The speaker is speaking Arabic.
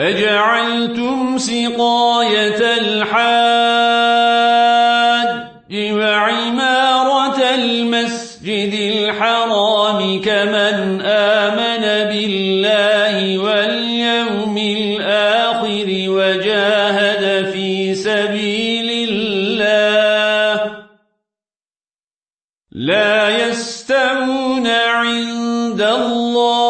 أجعلتم سقاية الحاج وعمارة المسجد الحرام كمن آمن بالله واليوم الآخر وجاهد في سبيل الله. لا يستوون عند الله